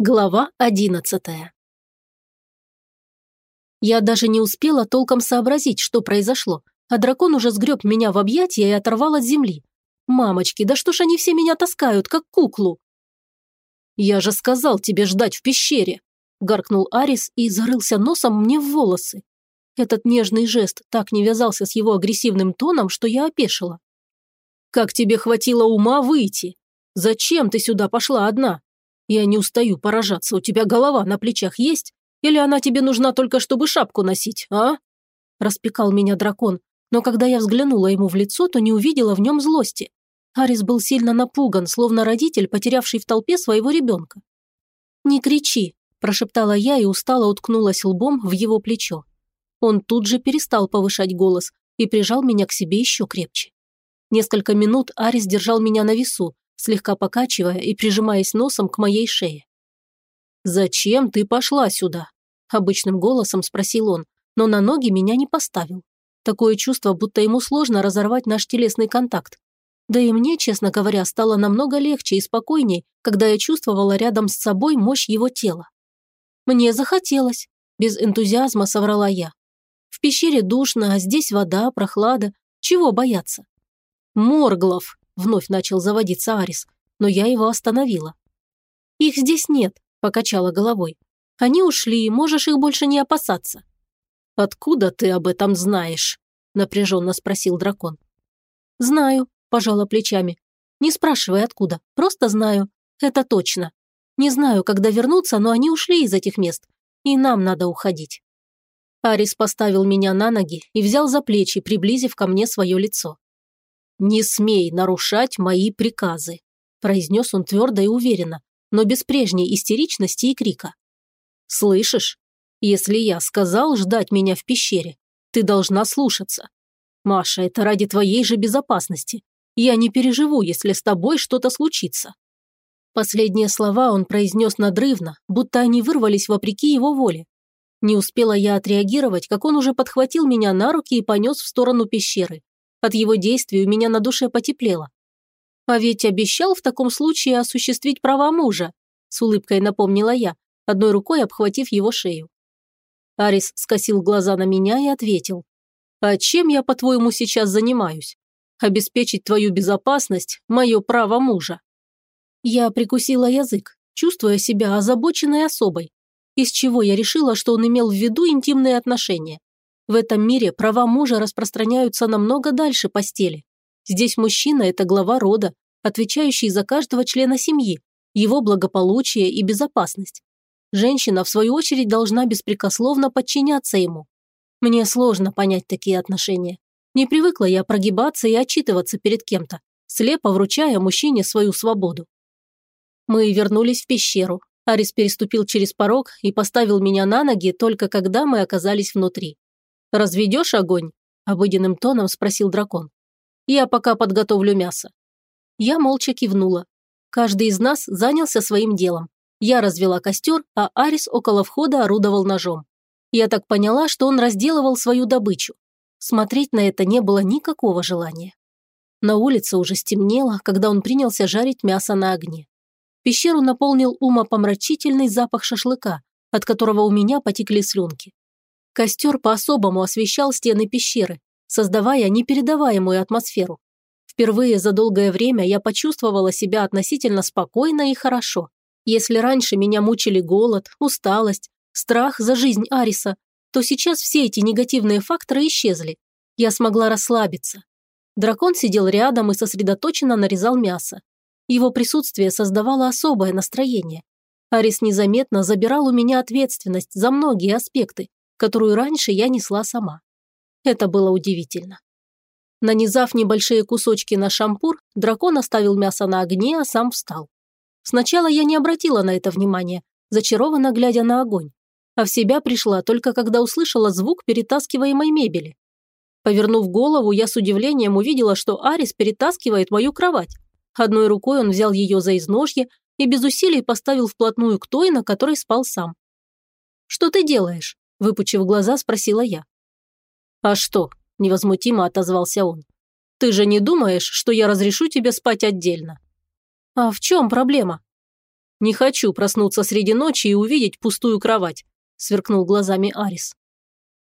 Глава одиннадцатая Я даже не успела толком сообразить, что произошло, а дракон уже сгреб меня в объятия и оторвал от земли. «Мамочки, да что ж они все меня таскают, как куклу?» «Я же сказал тебе ждать в пещере!» – гаркнул Арис и зарылся носом мне в волосы. Этот нежный жест так не вязался с его агрессивным тоном, что я опешила. «Как тебе хватило ума выйти? Зачем ты сюда пошла одна?» Я не устаю поражаться, у тебя голова на плечах есть? Или она тебе нужна только, чтобы шапку носить, а?» Распекал меня дракон, но когда я взглянула ему в лицо, то не увидела в нем злости. Арис был сильно напуган, словно родитель, потерявший в толпе своего ребенка. «Не кричи», – прошептала я и устало уткнулась лбом в его плечо. Он тут же перестал повышать голос и прижал меня к себе еще крепче. Несколько минут Арис держал меня на весу, слегка покачивая и прижимаясь носом к моей шее. «Зачем ты пошла сюда?» – обычным голосом спросил он, но на ноги меня не поставил. Такое чувство, будто ему сложно разорвать наш телесный контакт. Да и мне, честно говоря, стало намного легче и спокойней, когда я чувствовала рядом с собой мощь его тела. «Мне захотелось», – без энтузиазма соврала я. «В пещере душно, а здесь вода, прохлада. Чего бояться?» «Морглов», Вновь начал заводиться Арис, но я его остановила. «Их здесь нет», – покачала головой. «Они ушли, можешь их больше не опасаться». «Откуда ты об этом знаешь?» – напряженно спросил дракон. «Знаю», – пожала плечами. «Не спрашивай, откуда, просто знаю. Это точно. Не знаю, когда вернуться, но они ушли из этих мест, и нам надо уходить». Арис поставил меня на ноги и взял за плечи, приблизив ко мне свое лицо. «Не смей нарушать мои приказы», – произнес он твердо и уверенно, но без прежней истеричности и крика. «Слышишь? Если я сказал ждать меня в пещере, ты должна слушаться. Маша, это ради твоей же безопасности. Я не переживу, если с тобой что-то случится». Последние слова он произнес надрывно, будто они вырвались вопреки его воле. Не успела я отреагировать, как он уже подхватил меня на руки и понес в сторону пещеры, от его действий у меня на душе потеплело. А ведь обещал в таком случае осуществить права мужа, с улыбкой напомнила я, одной рукой обхватив его шею. Арис скосил глаза на меня и ответил. «А чем я, по-твоему, сейчас занимаюсь? Обеспечить твою безопасность – мое право мужа». Я прикусила язык, чувствуя себя озабоченной особой, из чего я решила, что он имел в виду интимные отношения. В этом мире права мужа распространяются намного дальше постели. Здесь мужчина – это глава рода, отвечающий за каждого члена семьи, его благополучие и безопасность. Женщина, в свою очередь, должна беспрекословно подчиняться ему. Мне сложно понять такие отношения. Не привыкла я прогибаться и отчитываться перед кем-то, слепо вручая мужчине свою свободу. Мы вернулись в пещеру. Арис переступил через порог и поставил меня на ноги только когда мы оказались внутри. «Разведешь огонь?» – обыденным тоном спросил дракон. «Я пока подготовлю мясо». Я молча кивнула. Каждый из нас занялся своим делом. Я развела костер, а Арис около входа орудовал ножом. Я так поняла, что он разделывал свою добычу. Смотреть на это не было никакого желания. На улице уже стемнело, когда он принялся жарить мясо на огне. Пещеру наполнил умопомрачительный запах шашлыка, от которого у меня потекли слюнки. Костер по-особому освещал стены пещеры, создавая непередаваемую атмосферу. Впервые за долгое время я почувствовала себя относительно спокойно и хорошо. Если раньше меня мучили голод, усталость, страх за жизнь Ариса, то сейчас все эти негативные факторы исчезли. Я смогла расслабиться. Дракон сидел рядом и сосредоточенно нарезал мясо. Его присутствие создавало особое настроение. Арис незаметно забирал у меня ответственность за многие аспекты, которую раньше я несла сама. Это было удивительно. Нанизав небольшие кусочки на шампур, дракон оставил мясо на огне, а сам встал. Сначала я не обратила на это внимания, зачарованно глядя на огонь, а в себя пришла только когда услышала звук перетаскиваемой мебели. Повернув голову, я с удивлением увидела, что Арис перетаскивает мою кровать. Одной рукой он взял ее за изножье и без усилий поставил вплотную к той, на которой спал сам. «Что ты делаешь?» Выпучив глаза, спросила я. «А что?» – невозмутимо отозвался он. «Ты же не думаешь, что я разрешу тебе спать отдельно?» «А в чем проблема?» Не хочу проснуться среди ночи и увидеть пустую кровать», – сверкнул глазами Арис.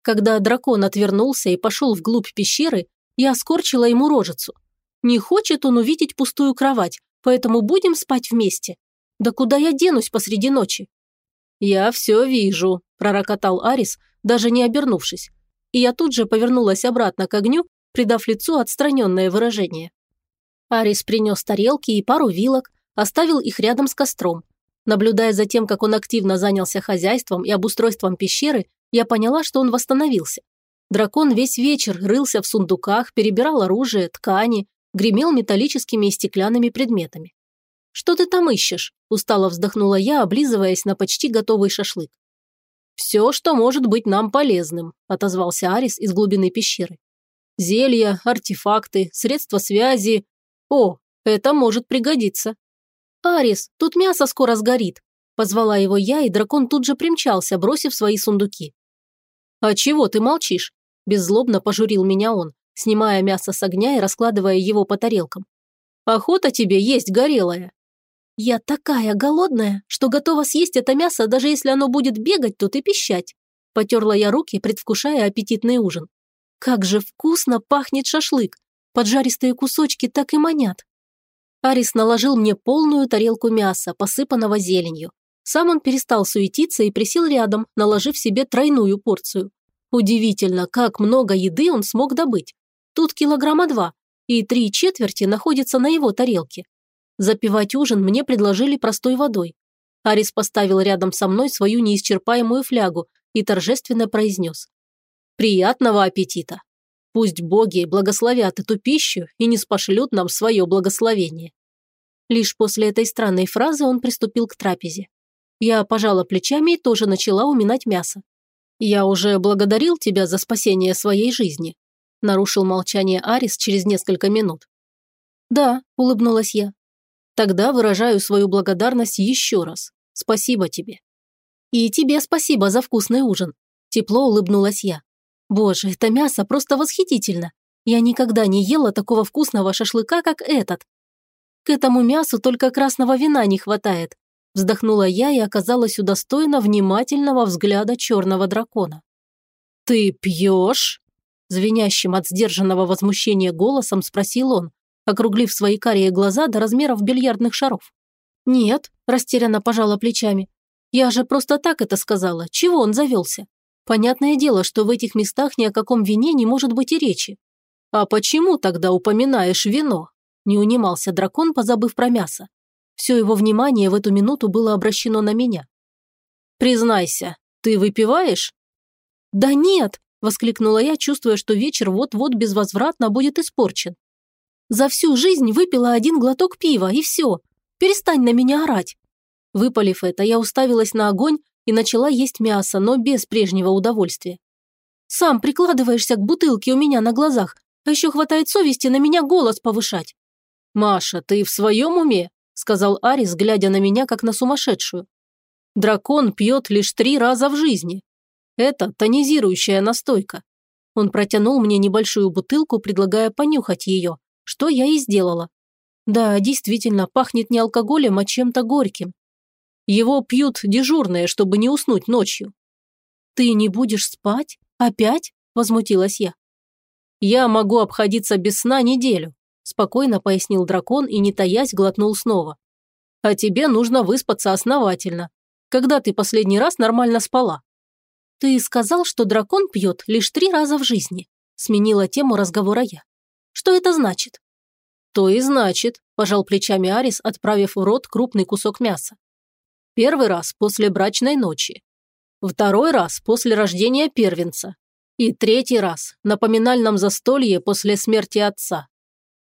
Когда дракон отвернулся и пошел вглубь пещеры, я скорчила ему рожицу. Не хочет он увидеть пустую кровать, поэтому будем спать вместе. Да куда я денусь посреди ночи? Я все вижу, пророкотал Арис, даже не обернувшись. И я тут же повернулась обратно к огню, придав лицу отстраненное выражение. Арис принес тарелки и пару вилок, оставил их рядом с костром. Наблюдая за тем, как он активно занялся хозяйством и обустройством пещеры, я поняла, что он восстановился. Дракон весь вечер рылся в сундуках, перебирал оружие, ткани, гремел металлическими и стеклянными предметами. «Что ты там ищешь?» – устало вздохнула я, облизываясь на почти готовый шашлык. «Все, что может быть нам полезным», – отозвался Арис из глубины пещеры. «Зелья, артефакты, средства связи. О, это может пригодиться». «Арис, тут мясо скоро сгорит», – позвала его я, и дракон тут же примчался, бросив свои сундуки. «А чего ты молчишь?» – беззлобно пожурил меня он, снимая мясо с огня и раскладывая его по тарелкам. «Охота тебе есть горелая». «Я такая голодная, что готова съесть это мясо, даже если оно будет бегать тут и пищать», потерла я руки, предвкушая аппетитный ужин. «Как же вкусно пахнет шашлык! Поджаристые кусочки так и манят». Арис наложил мне полную тарелку мяса, посыпанного зеленью. Сам он перестал суетиться и присел рядом, наложив себе тройную порцию. Удивительно, как много еды он смог добыть. Тут килограмма два, и три четверти находятся на его тарелке. Запивать ужин мне предложили простой водой. Арис поставил рядом со мной свою неисчерпаемую флягу и торжественно произнес. «Приятного аппетита! Пусть боги благословят эту пищу и не спошлют нам свое благословение». Лишь после этой странной фразы он приступил к трапезе. Я пожала плечами и тоже начала уминать мясо. «Я уже благодарил тебя за спасение своей жизни», нарушил молчание Арис через несколько минут. «Да», – улыбнулась я. «Тогда выражаю свою благодарность еще раз. Спасибо тебе». «И тебе спасибо за вкусный ужин», – тепло улыбнулась я. «Боже, это мясо просто восхитительно. Я никогда не ела такого вкусного шашлыка, как этот. К этому мясу только красного вина не хватает», – вздохнула я и оказалась удостоена внимательного взгляда черного дракона. «Ты пьешь?» Звенящим от сдержанного возмущения голосом спросил он, округлив свои карие глаза до размеров бильярдных шаров. «Нет», – растерянно пожала плечами. «Я же просто так это сказала. Чего он завелся? Понятное дело, что в этих местах ни о каком вине не может быть и речи». «А почему тогда упоминаешь вино?» – не унимался дракон, позабыв про мясо. Все его внимание в эту минуту было обращено на меня. «Признайся, ты выпиваешь?» «Да нет», воскликнула я, чувствуя, что вечер вот-вот безвозвратно будет испорчен. «За всю жизнь выпила один глоток пива, и все. Перестань на меня орать». Выпалив это, я уставилась на огонь и начала есть мясо, но без прежнего удовольствия. «Сам прикладываешься к бутылке у меня на глазах, а еще хватает совести на меня голос повышать». «Маша, ты в своем уме?» – сказал Арис, глядя на меня, как на сумасшедшую. «Дракон пьет лишь три раза в жизни. Это тонизирующая настойка. Он протянул мне небольшую бутылку, предлагая понюхать ее, что я и сделала. Да, действительно, пахнет не алкоголем, а чем-то горьким. Его пьют дежурные, чтобы не уснуть ночью. «Ты не будешь спать? Опять?» – возмутилась я. «Я могу обходиться без сна неделю», – спокойно пояснил дракон и, не таясь, глотнул снова. «А тебе нужно выспаться основательно. Когда ты последний раз нормально спала?» «Ты сказал, что дракон пьет лишь три раза в жизни», – сменила тему разговора я. «Что это значит?» «То и значит», – пожал плечами Арис, отправив в рот крупный кусок мяса. «Первый раз после брачной ночи. Второй раз после рождения первенца. И третий раз на поминальном застолье после смерти отца.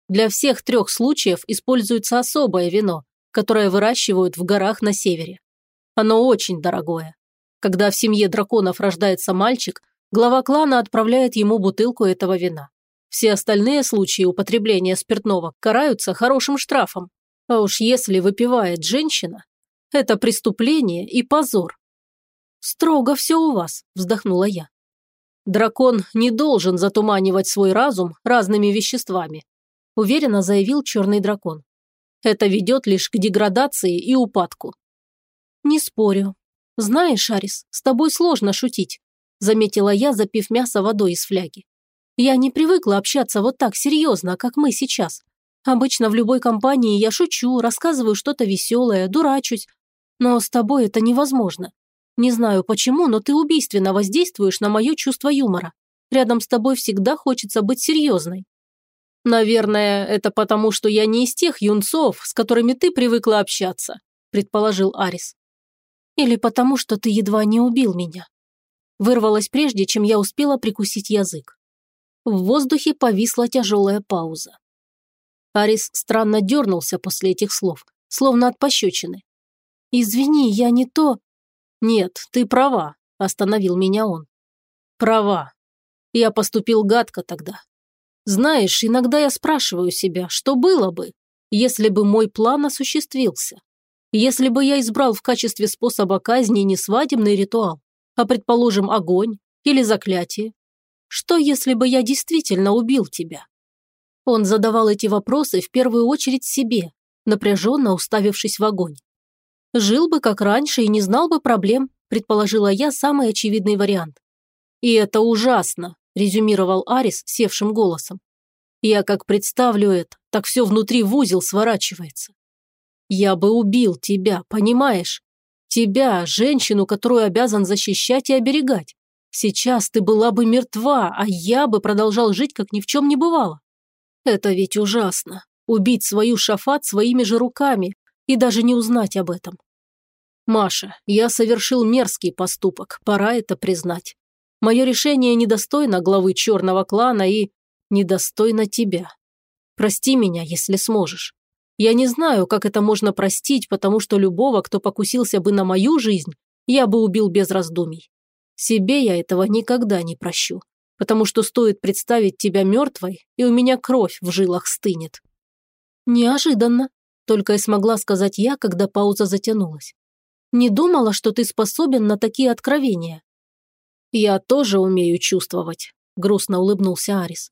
Для всех трех случаев используется особое вино, которое выращивают в горах на севере. Оно очень дорогое. Когда в семье драконов рождается мальчик, глава клана отправляет ему бутылку этого вина. Все остальные случаи употребления спиртного караются хорошим штрафом. А уж если выпивает женщина, это преступление и позор. «Строго все у вас», – вздохнула я. «Дракон не должен затуманивать свой разум разными веществами», – уверенно заявил черный дракон. «Это ведет лишь к деградации и упадку. «Не спорю. Знаешь, Арис, с тобой сложно шутить», заметила я, запив мясо водой из фляги. «Я не привыкла общаться вот так серьезно, как мы сейчас. Обычно в любой компании я шучу, рассказываю что-то веселое, дурачусь. Но с тобой это невозможно. Не знаю почему, но ты убийственно воздействуешь на мое чувство юмора. Рядом с тобой всегда хочется быть серьезной. Наверное, это потому, что я не из тех юнцов, с которыми ты привыкла общаться, предположил Арис. Или потому, что ты едва не убил меня. Вырвалось прежде, чем я успела прикусить язык. В воздухе повисла тяжелая пауза. Арис странно дернулся после этих слов, словно от пощечины. «Извини, я не то...» «Нет, ты права», – остановил меня он. «Права. Я поступил гадко тогда. Знаешь, иногда я спрашиваю себя, что было бы, если бы мой план осуществился? Если бы я избрал в качестве способа казни не свадебный ритуал, а, предположим, огонь или заклятие? Что, если бы я действительно убил тебя? Он задавал эти вопросы в первую очередь себе, напряженно уставившись в огонь. Жил бы как раньше и не знал бы проблем, предположила я самый очевидный вариант. И это ужасно, резюмировал Арис севшим голосом. Я как представлю это, так все внутри в узел сворачивается. Я бы убил тебя, понимаешь? Тебя, женщину, которую обязан защищать и оберегать. Сейчас ты была бы мертва, а я бы продолжал жить, как ни в чем не бывало. Это ведь ужасно. Убить свою шафат своими же руками и даже не узнать об этом. Маша, я совершил мерзкий поступок, пора это признать. Мое решение недостойно главы черного клана и недостойно тебя. Прости меня, если сможешь. Я не знаю, как это можно простить, потому что любого, кто покусился бы на мою жизнь, я бы убил без раздумий. Себе я этого никогда не прощу, потому что стоит представить тебя мертвой, и у меня кровь в жилах стынет. Неожиданно, только и смогла сказать я, когда пауза затянулась. Не думала, что ты способен на такие откровения. «Я тоже умею чувствовать», – грустно улыбнулся Арис.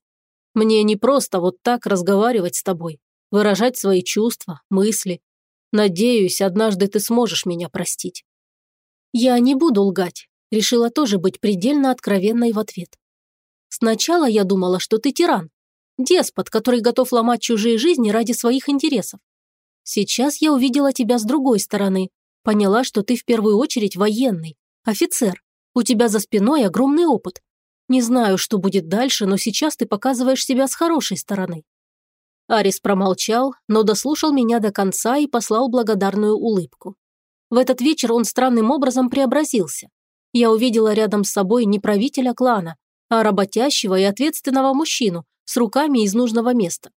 «Мне не просто вот так разговаривать с тобой, выражать свои чувства, мысли. Надеюсь, однажды ты сможешь меня простить». «Я не буду лгать», – решила тоже быть предельно откровенной в ответ. «Сначала я думала, что ты тиран, деспот, который готов ломать чужие жизни ради своих интересов. Сейчас я увидела тебя с другой стороны, поняла, что ты в первую очередь военный, офицер, у тебя за спиной огромный опыт. Не знаю, что будет дальше, но сейчас ты показываешь себя с хорошей стороны». Арис промолчал, но дослушал меня до конца и послал благодарную улыбку. В этот вечер он странным образом преобразился. Я увидела рядом с собой не правителя клана, а работящего и ответственного мужчину с руками из нужного места.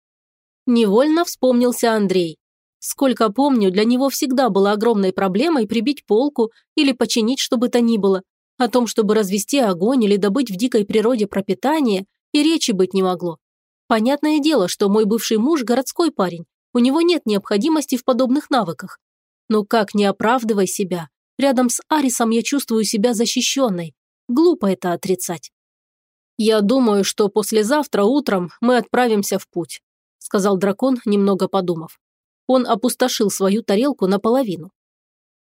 Невольно вспомнился Андрей. Сколько помню, для него всегда было огромной проблемой прибить полку или починить что бы то ни было, о том, чтобы развести огонь или добыть в дикой природе пропитание, и речи быть не могло. Понятное дело, что мой бывший муж – городской парень, у него нет необходимости в подобных навыках. Но как не оправдывай себя, рядом с Арисом я чувствую себя защищенной. Глупо это отрицать. «Я думаю, что послезавтра утром мы отправимся в путь», – сказал дракон, немного подумав. Он опустошил свою тарелку наполовину.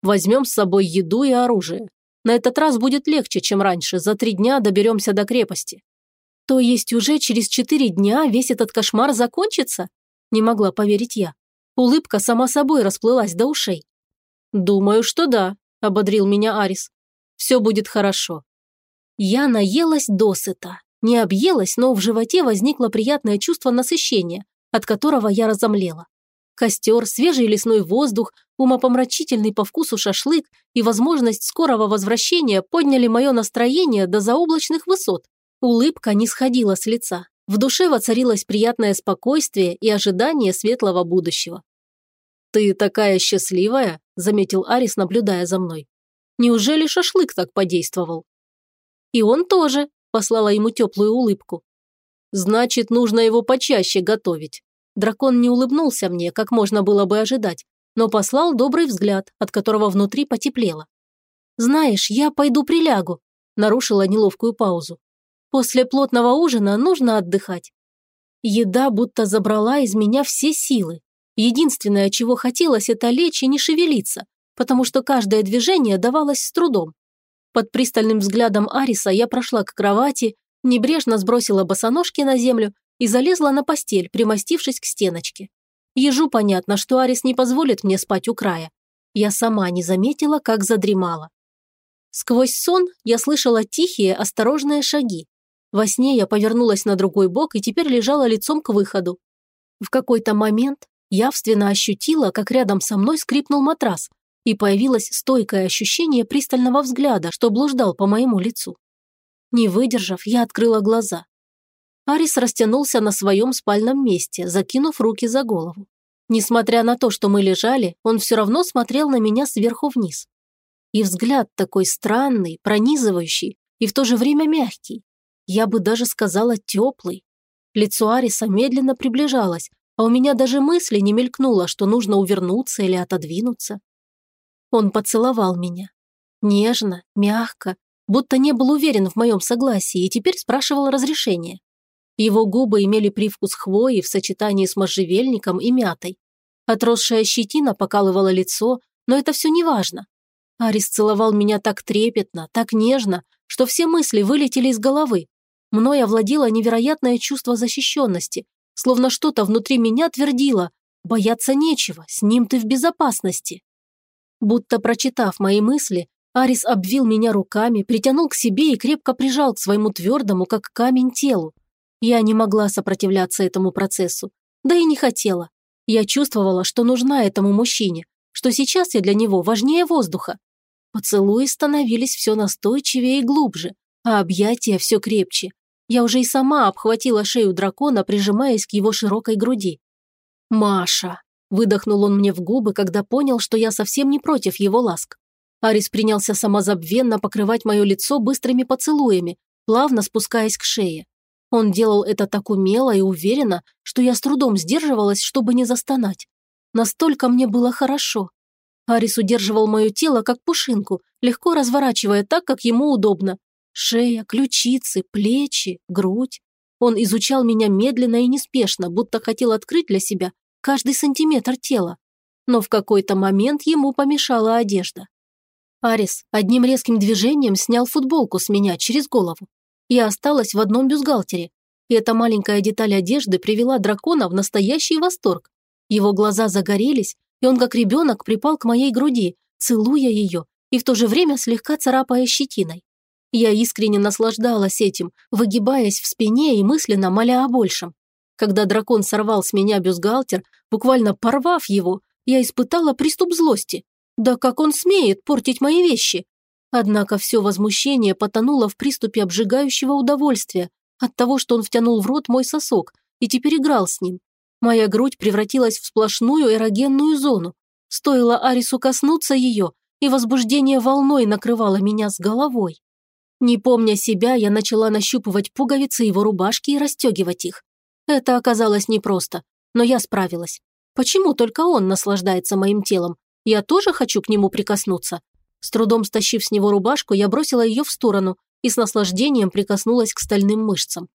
«Возьмем с собой еду и оружие. На этот раз будет легче, чем раньше. За три дня доберемся до крепости. То есть уже через четыре дня весь этот кошмар закончится? Не могла поверить я. Улыбка сама собой расплылась до ушей. «Думаю, что да», – ободрил меня Арис. «Все будет хорошо». Я наелась досыта. Не объелась, но в животе возникло приятное чувство насыщения, от которого я разомлела. Костер, свежий лесной воздух, умопомрачительный по вкусу шашлык и возможность скорого возвращения подняли мое настроение до заоблачных высот. Улыбка не сходила с лица. В душе воцарилось приятное спокойствие и ожидание светлого будущего. «Ты такая счастливая», – заметил Арис, наблюдая за мной. «Неужели шашлык так подействовал?» «И он тоже», – послала ему теплую улыбку. «Значит, нужно его почаще готовить. Дракон не улыбнулся мне, как можно было бы ожидать, но послал добрый взгляд, от которого внутри потеплело. «Знаешь, я пойду прилягу», – нарушила неловкую паузу. «После плотного ужина нужно отдыхать». Еда будто забрала из меня все силы. Единственное, чего хотелось, это лечь и не шевелиться, потому что каждое движение давалось с трудом. Под пристальным взглядом Ариса я прошла к кровати, небрежно сбросила босоножки на землю и залезла на постель, примостившись к стеночке. Ежу понятно, что Арис не позволит мне спать у края. Я сама не заметила, как задремала. Сквозь сон я слышала тихие, осторожные шаги. Во сне я повернулась на другой бок и теперь лежала лицом к выходу. В какой-то момент явственно ощутила, как рядом со мной скрипнул матрас, и появилось стойкое ощущение пристального взгляда, что блуждал по моему лицу. Не выдержав, я открыла глаза. Арис растянулся на своем спальном месте, закинув руки за голову. Несмотря на то, что мы лежали, он все равно смотрел на меня сверху вниз. И взгляд такой странный, пронизывающий и в то же время мягкий. Я бы даже сказала теплый. Лицо Ариса медленно приближалось, а у меня даже мысли не мелькнуло, что нужно увернуться или отодвинуться. Он поцеловал меня. Нежно, мягко, будто не был уверен в моем согласии и теперь спрашивал разрешения. Его губы имели привкус хвои в сочетании с можжевельником и мятой. Отросшая щетина покалывала лицо, но это все не важно. Арис целовал меня так трепетно, так нежно, что все мысли вылетели из головы. Мной овладело невероятное чувство защищенности, словно что-то внутри меня твердило «бояться нечего, с ним ты в безопасности». Будто прочитав мои мысли, Арис обвил меня руками, притянул к себе и крепко прижал к своему твердому, как камень, телу. Я не могла сопротивляться этому процессу, да и не хотела. Я чувствовала, что нужна этому мужчине, что сейчас я для него важнее воздуха. Поцелуи становились все настойчивее и глубже, а объятия все крепче. Я уже и сама обхватила шею дракона, прижимаясь к его широкой груди. «Маша!» – выдохнул он мне в губы, когда понял, что я совсем не против его ласк. Арис принялся самозабвенно покрывать мое лицо быстрыми поцелуями, плавно спускаясь к шее. Он делал это так умело и уверенно, что я с трудом сдерживалась, чтобы не застонать. Настолько мне было хорошо. Арис удерживал мое тело, как пушинку, легко разворачивая так, как ему удобно. Шея, ключицы, плечи, грудь. Он изучал меня медленно и неспешно, будто хотел открыть для себя каждый сантиметр тела. Но в какой-то момент ему помешала одежда. Арис одним резким движением снял футболку с меня через голову. Я осталась в одном бюстгальтере. И эта маленькая деталь одежды привела дракона в настоящий восторг. Его глаза загорелись, и он как ребенок припал к моей груди, целуя ее и в то же время слегка царапая щетиной. Я искренне наслаждалась этим, выгибаясь в спине и мысленно моля о большем. Когда дракон сорвал с меня бюстгальтер, буквально порвав его, я испытала приступ злости. Да как он смеет портить мои вещи? Однако все возмущение потонуло в приступе обжигающего удовольствия от того, что он втянул в рот мой сосок и теперь играл с ним, Моя грудь превратилась в сплошную эрогенную зону. Стоило Арису коснуться ее, и возбуждение волной накрывало меня с головой. Не помня себя, я начала нащупывать пуговицы его рубашки и расстегивать их. Это оказалось непросто, но я справилась. Почему только он наслаждается моим телом? Я тоже хочу к нему прикоснуться. С трудом стащив с него рубашку, я бросила ее в сторону и с наслаждением прикоснулась к стальным мышцам.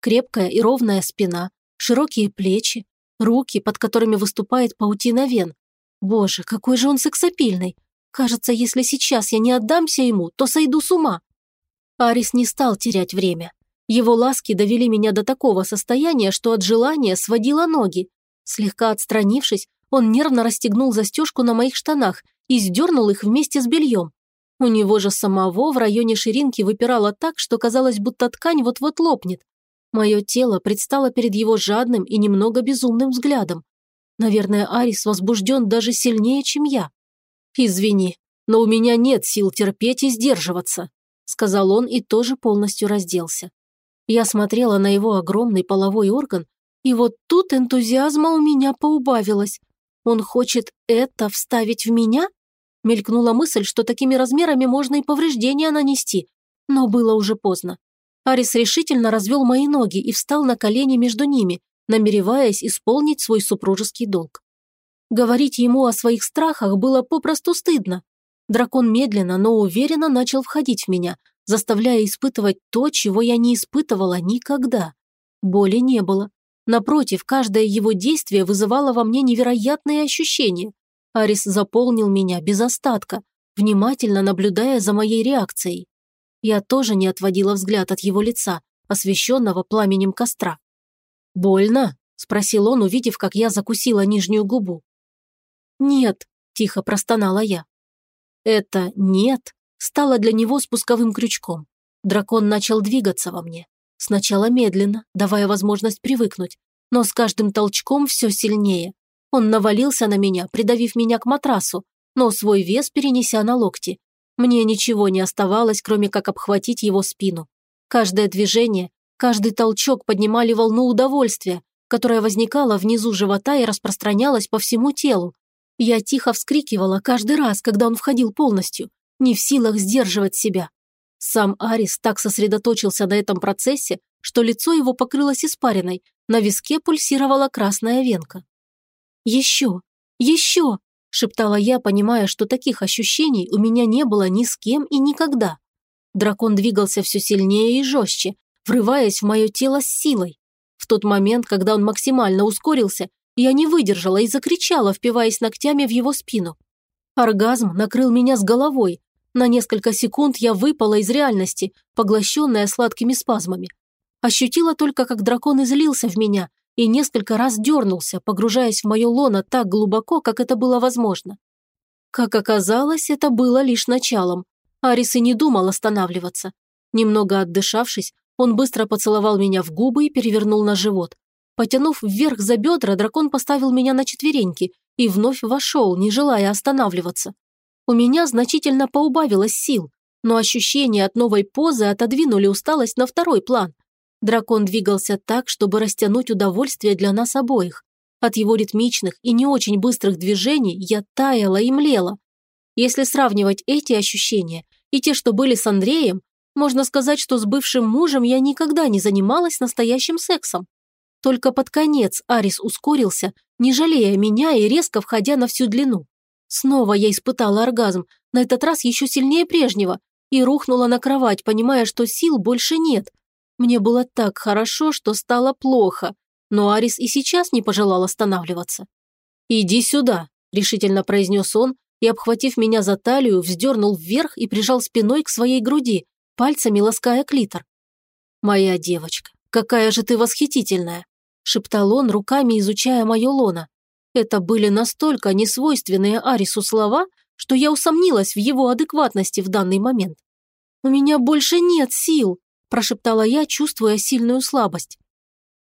Крепкая и ровная спина, широкие плечи, руки, под которыми выступает паутина вен. Боже, какой же он сексапильный. Кажется, если сейчас я не отдамся ему, то сойду с ума. Арис не стал терять время. Его ласки довели меня до такого состояния, что от желания сводило ноги. Слегка отстранившись, он нервно расстегнул застежку на моих штанах и сдернул их вместе с бельем. У него же самого в районе ширинки выпирало так, что казалось, будто ткань вот-вот лопнет. Мое тело предстало перед его жадным и немного безумным взглядом. Наверное, Арис возбужден даже сильнее, чем я. «Извини, но у меня нет сил терпеть и сдерживаться», сказал он и тоже полностью разделся. Я смотрела на его огромный половой орган, и вот тут энтузиазма у меня поубавилось. Он хочет это вставить в меня? Мелькнула мысль, что такими размерами можно и повреждения нанести, но было уже поздно. Арис решительно развел мои ноги и встал на колени между ними, намереваясь исполнить свой супружеский долг. Говорить ему о своих страхах было попросту стыдно. Дракон медленно, но уверенно начал входить в меня, заставляя испытывать то, чего я не испытывала никогда. Боли не было. Напротив, каждое его действие вызывало во мне невероятные ощущения. Арис заполнил меня без остатка, внимательно наблюдая за моей реакцией. Я тоже не отводила взгляд от его лица, освещенного пламенем костра. «Больно?» – спросил он, увидев, как я закусила нижнюю губу. «Нет», – тихо простонала я. Это «нет» стало для него спусковым крючком. Дракон начал двигаться во мне. Сначала медленно, давая возможность привыкнуть, но с каждым толчком все сильнее. Он навалился на меня, придавив меня к матрасу, но свой вес перенеся на локти. Мне ничего не оставалось, кроме как обхватить его спину. Каждое движение, каждый толчок поднимали волну удовольствия, которая возникала внизу живота и распространялась по всему телу. Я тихо вскрикивала каждый раз, когда он входил полностью, не в силах сдерживать себя. Сам Арис так сосредоточился на этом процессе, что лицо его покрылось испариной, на виске пульсировала красная венка. «Еще! Еще!» шептала я, понимая, что таких ощущений у меня не было ни с кем и никогда. Дракон двигался все сильнее и жестче, врываясь в мое тело с силой. В тот момент, когда он максимально ускорился, я не выдержала и закричала, впиваясь ногтями в его спину. Оргазм накрыл меня с головой. На несколько секунд я выпала из реальности, поглощенная сладкими спазмами. Ощутила только, как дракон излился в меня, и несколько раз дернулся, погружаясь в мое лоно так глубоко, как это было возможно. Как оказалось, это было лишь началом. Арис и не думал останавливаться. Немного отдышавшись, он быстро поцеловал меня в губы и перевернул на живот. Потянув вверх за бедра, дракон поставил меня на четвереньки и вновь вошел, не желая останавливаться. У меня значительно поубавилось сил, но ощущения от новой позы отодвинули усталость на второй план. Дракон двигался так, чтобы растянуть удовольствие для нас обоих. От его ритмичных и не очень быстрых движений я таяла и млела. Если сравнивать эти ощущения и те, что были с Андреем, можно сказать, что с бывшим мужем я никогда не занималась настоящим сексом. Только под конец Арис ускорился, не жалея меня и резко входя на всю длину. Снова я испытала оргазм, на этот раз еще сильнее прежнего, и рухнула на кровать, понимая, что сил больше нет, мне было так хорошо, что стало плохо, но Арис и сейчас не пожелал останавливаться. «Иди сюда», – решительно произнес он и, обхватив меня за талию, вздернул вверх и прижал спиной к своей груди, пальцами лаская клитор. «Моя девочка, какая же ты восхитительная!» – шептал он, руками изучая мое лоно. Это были настолько несвойственные Арису слова, что я усомнилась в его адекватности в данный момент. «У меня больше нет сил», прошептала я, чувствуя сильную слабость.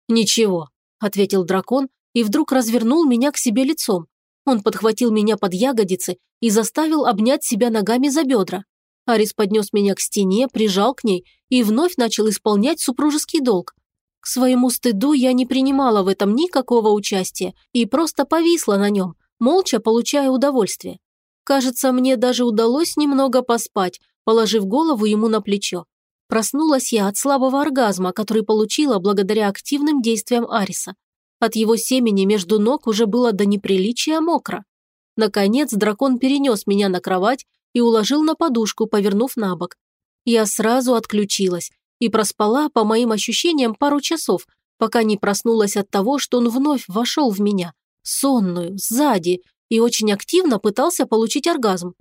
«Ничего», – ответил дракон и вдруг развернул меня к себе лицом. Он подхватил меня под ягодицы и заставил обнять себя ногами за бедра. Арис поднес меня к стене, прижал к ней и вновь начал исполнять супружеский долг. Своему стыду я не принимала в этом никакого участия и просто повисла на нем, молча получая удовольствие. Кажется, мне даже удалось немного поспать, положив голову ему на плечо. Проснулась я от слабого оргазма, который получила благодаря активным действиям Ариса. От его семени между ног уже было до неприличия мокро. Наконец дракон перенес меня на кровать и уложил на подушку, повернув на бок. Я сразу отключилась и проспала, по моим ощущениям, пару часов, пока не проснулась от того, что он вновь вошел в меня, сонную, сзади, и очень активно пытался получить оргазм.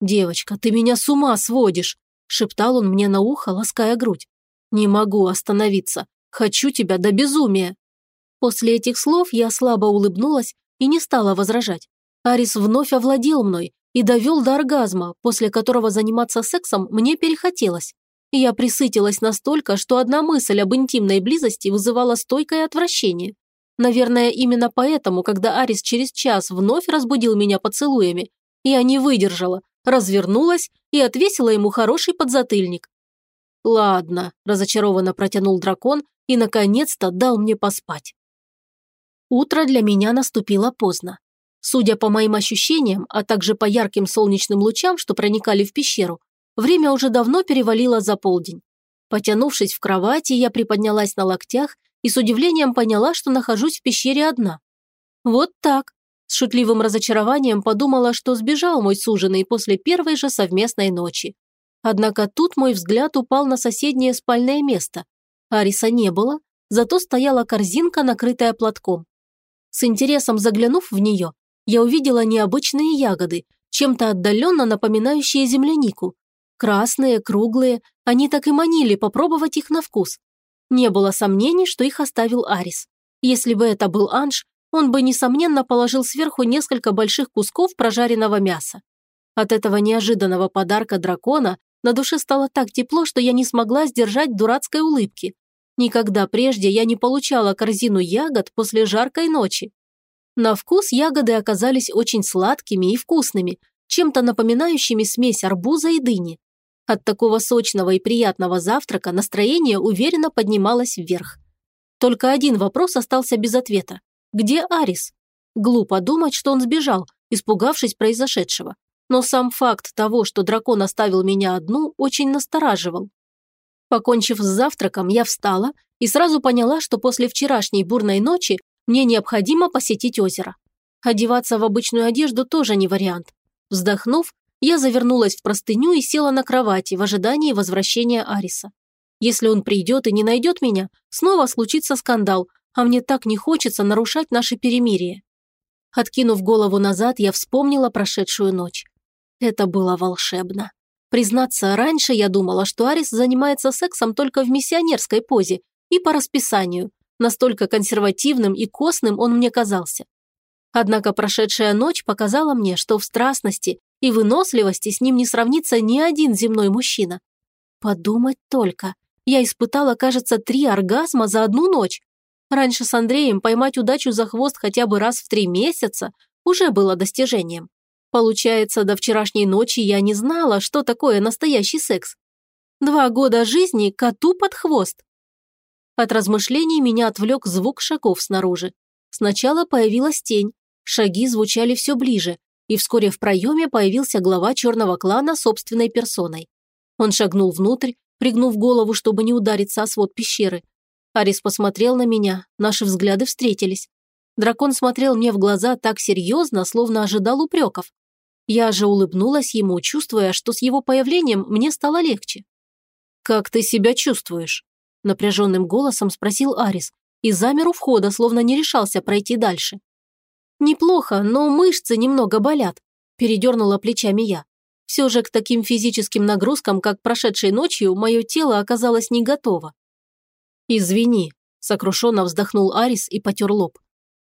«Девочка, ты меня с ума сводишь!» шептал он мне на ухо, лаская грудь. «Не могу остановиться. Хочу тебя до безумия». После этих слов я слабо улыбнулась и не стала возражать. Арис вновь овладел мной и довел до оргазма, после которого заниматься сексом мне перехотелось. Я присытилась настолько, что одна мысль об интимной близости вызывала стойкое отвращение. Наверное, именно поэтому, когда Арис через час вновь разбудил меня поцелуями, я не выдержала, развернулась и отвесила ему хороший подзатыльник. «Ладно», – разочарованно протянул дракон и, наконец-то, дал мне поспать. Утро для меня наступило поздно. Судя по моим ощущениям, а также по ярким солнечным лучам, что проникали в пещеру, время уже давно перевалило за полдень. Потянувшись в кровати, я приподнялась на локтях и с удивлением поняла, что нахожусь в пещере одна. Вот так. С шутливым разочарованием подумала, что сбежал мой суженый после первой же совместной ночи. Однако тут мой взгляд упал на соседнее спальное место. Ариса не было, зато стояла корзинка, накрытая платком. С интересом заглянув в нее, я увидела необычные ягоды, чем-то отдаленно напоминающие землянику. Красные, круглые, они так и манили попробовать их на вкус. Не было сомнений, что их оставил Арис. Если бы это был Анж, он бы, несомненно, положил сверху несколько больших кусков прожаренного мяса. От этого неожиданного подарка дракона на душе стало так тепло, что я не смогла сдержать дурацкой улыбки. Никогда прежде я не получала корзину ягод после жаркой ночи. На вкус ягоды оказались очень сладкими и вкусными, чем-то напоминающими смесь арбуза и дыни. От такого сочного и приятного завтрака настроение уверенно поднималось вверх. Только один вопрос остался без ответа. Где Арис? Глупо думать, что он сбежал, испугавшись произошедшего. Но сам факт того, что дракон оставил меня одну, очень настораживал. Покончив с завтраком, я встала и сразу поняла, что после вчерашней бурной ночи мне необходимо посетить озеро. Одеваться в обычную одежду тоже не вариант. Вздохнув, я завернулась в простыню и села на кровати в ожидании возвращения Ариса. Если он придет и не найдет меня, снова случится скандал, а мне так не хочется нарушать наше перемирие. Откинув голову назад, я вспомнила прошедшую ночь. Это было волшебно. Признаться, раньше я думала, что Арис занимается сексом только в миссионерской позе и по расписанию. Настолько консервативным и костным он мне казался. Однако прошедшая ночь показала мне, что в страстности и выносливости с ним не сравнится ни один земной мужчина. Подумать только. Я испытала, кажется, три оргазма за одну ночь. Раньше с Андреем поймать удачу за хвост хотя бы раз в три месяца уже было достижением. Получается, до вчерашней ночи я не знала, что такое настоящий секс. Два года жизни коту под хвост. От размышлений меня отвлек звук шагов снаружи. Сначала появилась тень, шаги звучали все ближе, и вскоре в проеме появился глава черного клана собственной персоной. Он шагнул внутрь, пригнув голову, чтобы не удариться о свод пещеры, Арис посмотрел на меня, наши взгляды встретились. Дракон смотрел мне в глаза так серьезно, словно ожидал упреков. Я же улыбнулась ему, чувствуя, что с его появлением мне стало легче. «Как ты себя чувствуешь?» – напряженным голосом спросил Арис и замер у входа, словно не решался пройти дальше. «Неплохо, но мышцы немного болят», – передернула плечами я. Все же к таким физическим нагрузкам, как прошедшей ночью, мое тело оказалось не готово. «Извини», – сокрушенно вздохнул Арис и потер лоб.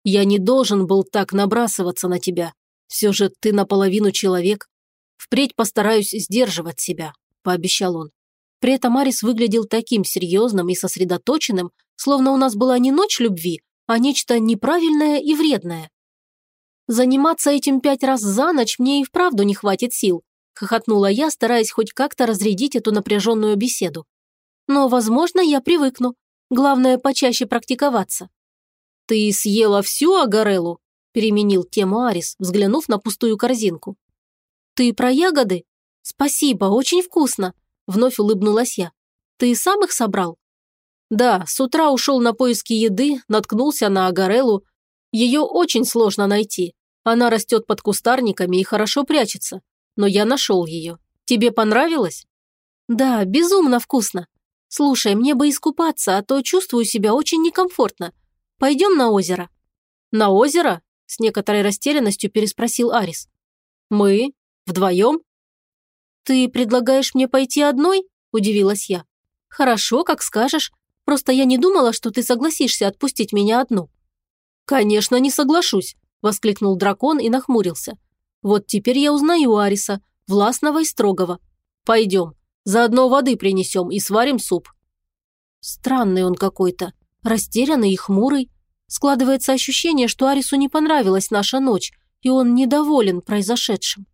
«Я не должен был так набрасываться на тебя. Все же ты наполовину человек. Впредь постараюсь сдерживать себя», – пообещал он. При этом Арис выглядел таким серьезным и сосредоточенным, словно у нас была не ночь любви, а нечто неправильное и вредное. «Заниматься этим пять раз за ночь мне и вправду не хватит сил», – хохотнула я, стараясь хоть как-то разрядить эту напряженную беседу. «Но, возможно, я привыкну. Главное, почаще практиковаться. «Ты съела всю агареллу?» – переменил тему Арис, взглянув на пустую корзинку. «Ты про ягоды? Спасибо, очень вкусно!» – вновь улыбнулась я. «Ты сам их собрал?» «Да, с утра ушел на поиски еды, наткнулся на агареллу. Ее очень сложно найти. Она растет под кустарниками и хорошо прячется. Но я нашел ее. Тебе понравилось?» «Да, безумно вкусно. «Слушай, мне бы искупаться, а то чувствую себя очень некомфортно. Пойдем на озеро». «На озеро?» – с некоторой растерянностью переспросил Арис. «Мы? Вдвоем?» «Ты предлагаешь мне пойти одной?» – удивилась я. «Хорошо, как скажешь. Просто я не думала, что ты согласишься отпустить меня одну». «Конечно, не соглашусь», – воскликнул дракон и нахмурился. «Вот теперь я узнаю Ариса, властного и строгого. Пойдем, Заодно воды принесем и сварим суп». Странный он какой-то, растерянный и хмурый. Складывается ощущение, что Арису не понравилась наша ночь, и он недоволен произошедшим.